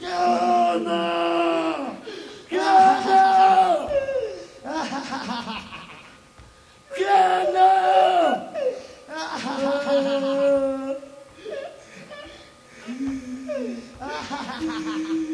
Jangan! Ha ha ha ha ha!